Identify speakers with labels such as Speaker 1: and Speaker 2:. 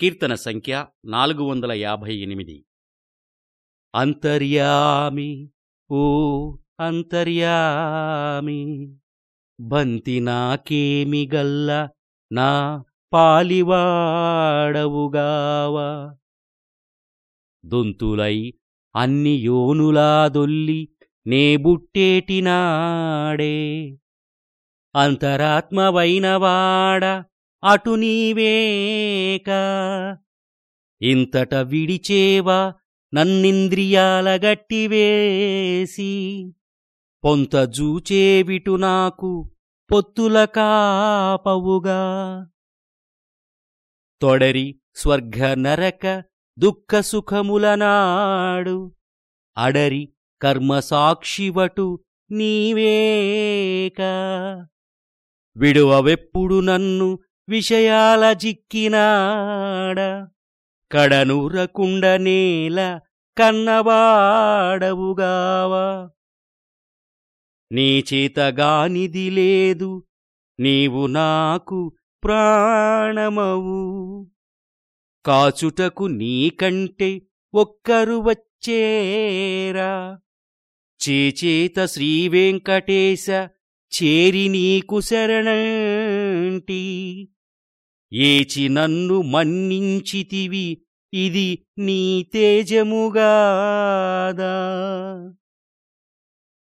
Speaker 1: కీర్తన సంఖ్య నాలుగు వందల యాభై ఎనిమిది. అంతర్యామి ఓ అంతర్యామి బంతి నాకేమి గల్ల నా పాలివాడవుగావా. దొంతులై అన్ని యోనులా దొల్లి నే బుట్టేటినాడే అంతరాత్మవైనవాడ అటు నీవేక ఇంతట విడిచేవా నన్నింద్రియాల గట్టివేసి పొంతజూచేవిటు నాకు పొత్తుల కాపవుగా. తొడరి స్వర్గ నరక దుఃఖ సుఖములనాడు అడరి కర్మసాక్షివటు నీవేక విడువవెప్పుడు నన్ను విషయాల చిక్కినాడ కడనూరకుండ నేల కన్నవాడవుగావా నీ చేతగానిది లేదు నీవు నాకు ప్రాణమవు. కాచుటకు నీకంటే ఒక్కరు వచ్చేరా. చేచేత శ్రీవెంకటేశ చేరి నీకు శరణంటి. ఏచి నన్ను మన్నించితివి ఇది నీ తేజముగాదా.